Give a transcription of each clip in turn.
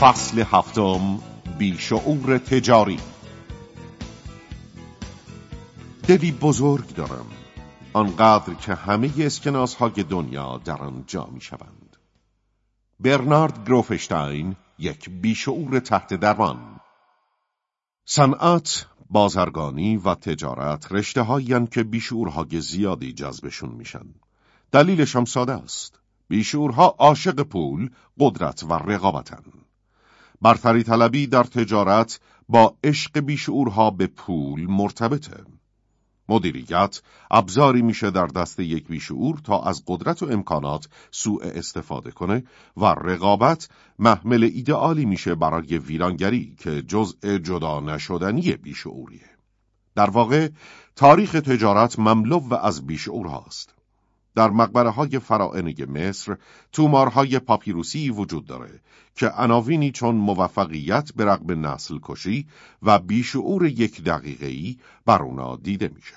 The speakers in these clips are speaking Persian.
فصل هفتم بیشعور تجاری. دلی بزرگ دارم آنقدر که همه اسکناس های دنیا در آن جا می شوند برنارد گروفشتاین یک بیشعور تحت درمان. صنعت، بازرگانی و تجارت رشته هایی که بیشعورهای زیادی جذبشون میشن. دلیلش هم ساده است. بیشعورها عاشق پول، قدرت و رقابتن. برتری طلبی در تجارت با عشق بیشعورها به پول مرتبطه. مدیریت ابزاری میشه در دست یک بیشعور تا از قدرت و امکانات سوء استفاده کنه و رقابت محمل ایدئالی میشه برای ویرانگری که جزء جدا نشدنی بیشعوریه. در واقع تاریخ تجارت مملو از بیشعور هاست. در مقبره های فرائنه مصر تومارهای پاپیروسی وجود داره که عناوینی چون موفقیت به رغم نسل کشی و بیشعور یک دقیقه‌ای بر اونا دیده میشه.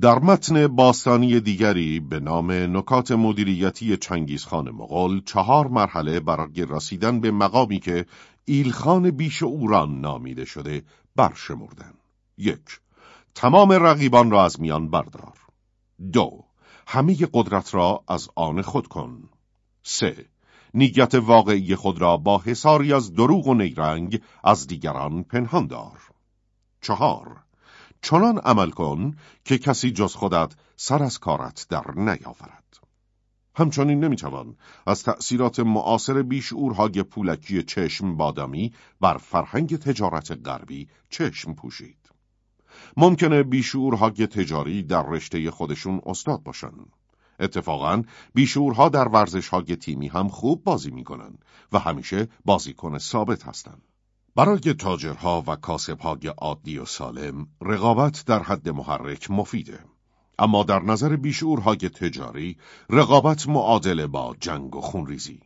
در متن باستانی دیگری به نام نکات مدیریتی چنگیزخان مغول چهار مرحله برای رسیدن به مقامی که ایلخان بیشعوران نامیده شده برشمردن. یک تمام رقیبان را از میان بردار. دو همه قدرت را از آن خود کن. سه نیت واقعی خود را با حساری از دروغ و نیرنگ از دیگران پنهان دار. چهار چنان عمل کن که کسی جز خودت سر از کارت در نیاورد. همچنین نمی‌توان از تأثیرات معاصر بیشعورهای پولکی چشم بادامی بر فرهنگ تجارت غربی چشم پوشید. ممکنه بیشورهای تجاری در رشته خودشون استاد باشن. اتفاقا بیشورها در ورزش های تیمی هم خوب بازی می‌کنن و همیشه بازیکن ثابت هستند. برای تاجرها و کاسبهای عادی و سالم رقابت در حد محرک مفیده. اما در نظر بیشورهای تجاری رقابت معادله با جنگ و خونریزی.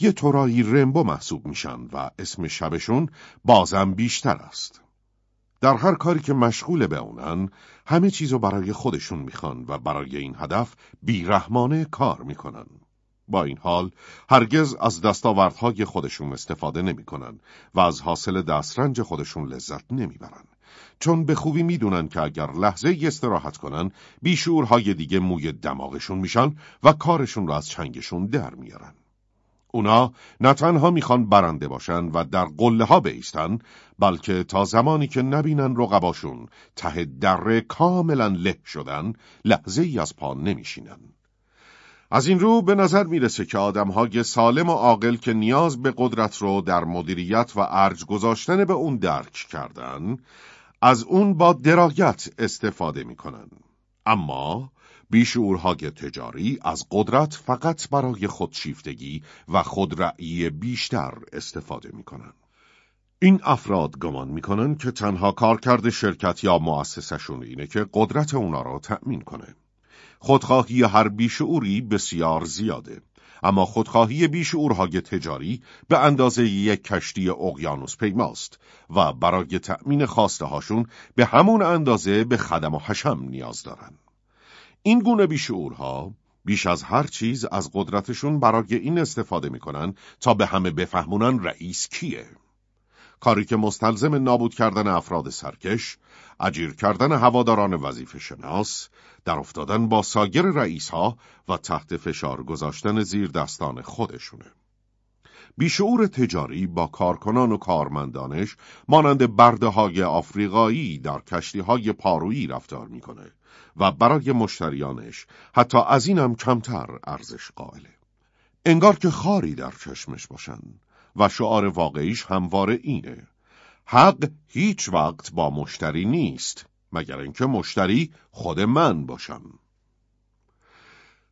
یه طورایی رمبو محسوب میشن و اسم شبشون بازم بیشتر است. در هر کاری که مشغول به اونن همه چیزو برای خودشون می‌خوان و برای این هدف بیرحمانه کار می‌کنن. با این حال هرگز از دستاوردهای خودشون استفاده نمی‌کنن و از حاصل دسترنج خودشون لذت نمی‌برن. چون به خوبی می‌دونن که اگر لحظه استراحت کنن بیشورهای دیگه موی دماغشون میشن و کارشون را از چنگشون در میارن. اونا نه تنها می‌خوان برنده باشن و در قله ها بیستن بلکه تا زمانی که نبینن رقباشون ته دره کاملا له شدن لحظه ای از پا نمیشینن. از این رو به نظر می‌رسه که آدمهای سالم و عاقل که نیاز به قدرت رو در مدیریت و ارج گذاشتن به اون درک کردن از اون با درایت استفاده می‌کنن. اما بیشعورهای تجاری از قدرت فقط برای خودشیفتگی و خودرأیی بیشتر استفاده می کنن. این افراد گمان می‌کنن که تنها کارکرد شرکت یا مؤسسشون اینه که قدرت اونا را تأمین کنه. خودخواهی هر بیشعوری بسیار زیاده. اما خودخواهی بیشعورهای تجاری به اندازه یک کشتی اقیانوس پیماست و برای تأمین خواسته هاشون به همون اندازه به خدم و حشم نیاز دارن. این گونه بیشعورها بیش از هر چیز از قدرتشون برای این استفاده می‌کنن تا به همه بفهمونن رئیس کیه. کاری که مستلزم نابود کردن افراد سرکش، اجیر کردن هواداران وظیفه شناس، در افتادن با ساگر رئیس ها و تحت فشار گذاشتن زیر دستان خودشونه. بیشعور تجاری با کارکنان و کارمندانش مانند برده های آفریقایی در کشتی های پارویی رفتار می‌کنه و برای مشتریانش حتی از اینم کمتر ارزش قائله. انگار که خاری در چشمش باشن و شعار واقعیش همواره اینه. حق هیچ وقت با مشتری نیست مگر اینکه مشتری خود من باشم.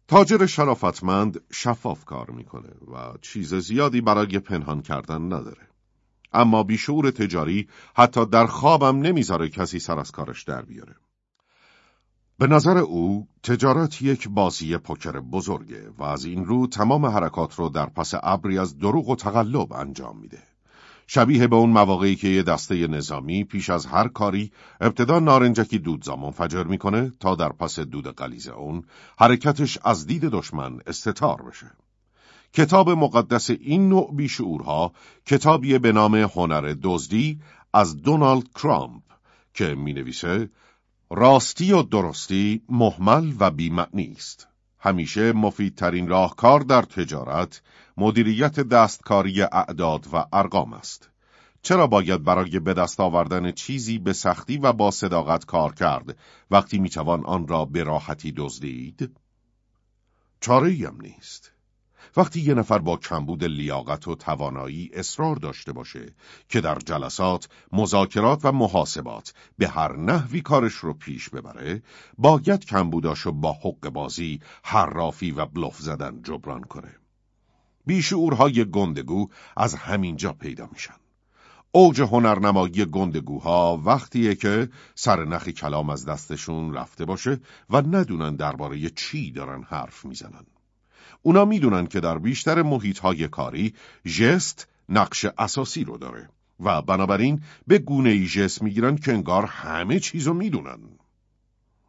تاجر شرافتمند شفاف کار می‌کنه و چیز زیادی برای پنهان کردن نداره. اما بیشعور تجاری حتی در خوابم نمی‌ذاره کسی سر از کارش در بیاره. به نظر او تجارت یک بازی پوکر بزرگه و از این رو تمام حرکات رو در پس ابری از دروغ و تقلب انجام میده. شبیه به اون مواقعی که یه دسته نظامی پیش از هر کاری ابتدا نارنجکی دودزا منفجر می‌کنه تا در پس دود قلیز اون حرکتش از دید دشمن استتار بشه. کتاب مقدس این نوع بیشعورها کتابی به نام هنر دزدی از دونالد کرامپ که می نویسه راستی و درستی محمل و بیمعنی است. همیشه مفیدترین راهکار در تجارت مدیریت دستکاری اعداد و ارقام است. چرا باید برای به دست آوردن چیزی به سختی و با صداقت کار کرد وقتی می‌توان آن را به راحتی دزدید؟ چاره هم نیست. وقتی یه نفر با کمبود لیاقت و توانایی اصرار داشته باشه که در جلسات، مذاکرات و محاسبات به هر نحوی کارش رو پیش ببره، باید کمبوداشو با حق بازی، حرافی و بلوف زدن جبران کنه. بیشعورهای گندگو از همینجا پیدا میشن. اوج هنرنمایی گندگوها وقتیه که سر نخی کلام از دستشون رفته باشه و ندونن درباره چی دارن حرف می‌زنن. اونا می‌دونن که در بیشتر محیطهای کاری جست نقش اساسی رو داره و بنابراین به گونه ای جست می‌گیرن که انگار همه چیزو می‌دونن.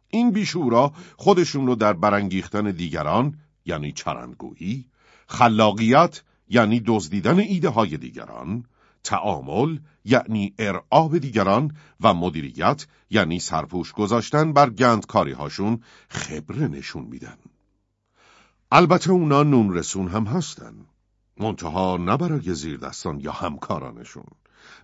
این بیشورا خودشون رو در برانگیختن دیگران یعنی چرندگویی، خلاقیت یعنی دزدیدن ایده های دیگران، تعامل یعنی ارعاب دیگران و مدیریت یعنی سرپوش گذاشتن بر گندکاری هاشون خبره نشون میدن. البته اونا نون رسون هم هستن. منتها نه برای زیردستان یا همکارانشون.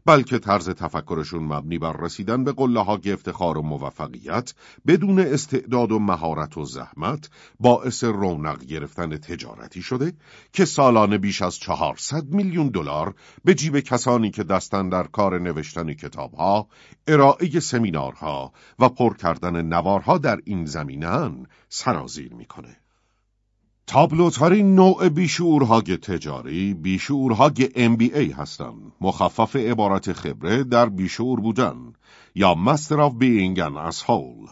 بلکه طرز تفکرشون مبنی بر رسیدن به قله ها افتخار و موفقیت بدون استعداد و مهارت و زحمت باعث رونق گرفتن تجارتی شده که سالانه بیش از 400 میلیون دلار به جیب کسانی که دستن در کار نوشتن کتابها، ارائه سمینارها و پر کردن نوارها در این زمینن سرازیر می‌کنه. تابلوترین نوع بیشعورهای تجاری بیشعورهای MBA هستند. مخفف عبارت خبره در بیشعور بودن یا Master of Being an Asshole.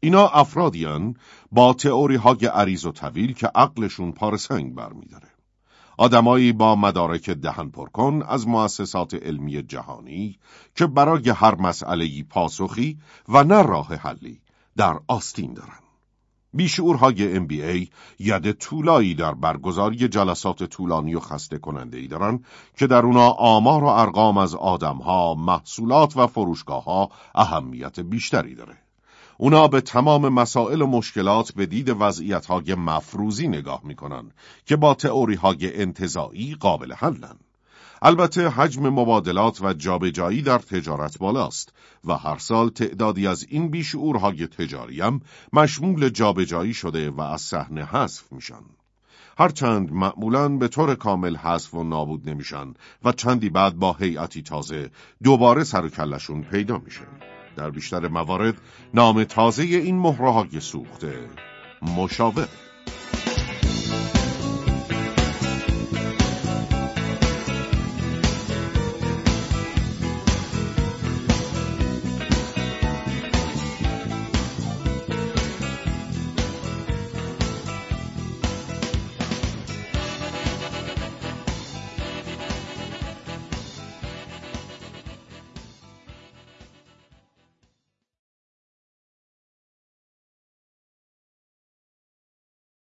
اینا افرادیان با تئوری های عریض و طویل که عقلشون پارسنگ برمیداره. آدمایی با مدارک دهن پرکن از مؤسسات علمی جهانی که برای هر مسئله پاسخی و نه راه حلی در آستین دارن. بیشعورهای MBA ید طولایی در برگزاری جلسات طولانی و خسته کننده ای دارن که در اونا آمار و ارقام از آدمها، محصولات و فروشگاه ها اهمیت بیشتری داره. اونا به تمام مسائل و مشکلات به دید وضعیت های مفروضی نگاه می‌کنن که با تئوری های انتظایی قابل حلن. البته حجم مبادلات و جابجایی در تجارت بالاست و هر سال تعدادی از این بیشعورهای تجاری هم مشمول جابجایی شده و از صحنه حذف میشن. هرچند معمولا به طور کامل حذف و نابود نمیشن و چندی بعد با هیئتی تازه دوباره سر و کلشون پیدا میشه. در بیشتر موارد نام تازه این مهرههای سوخته مشاور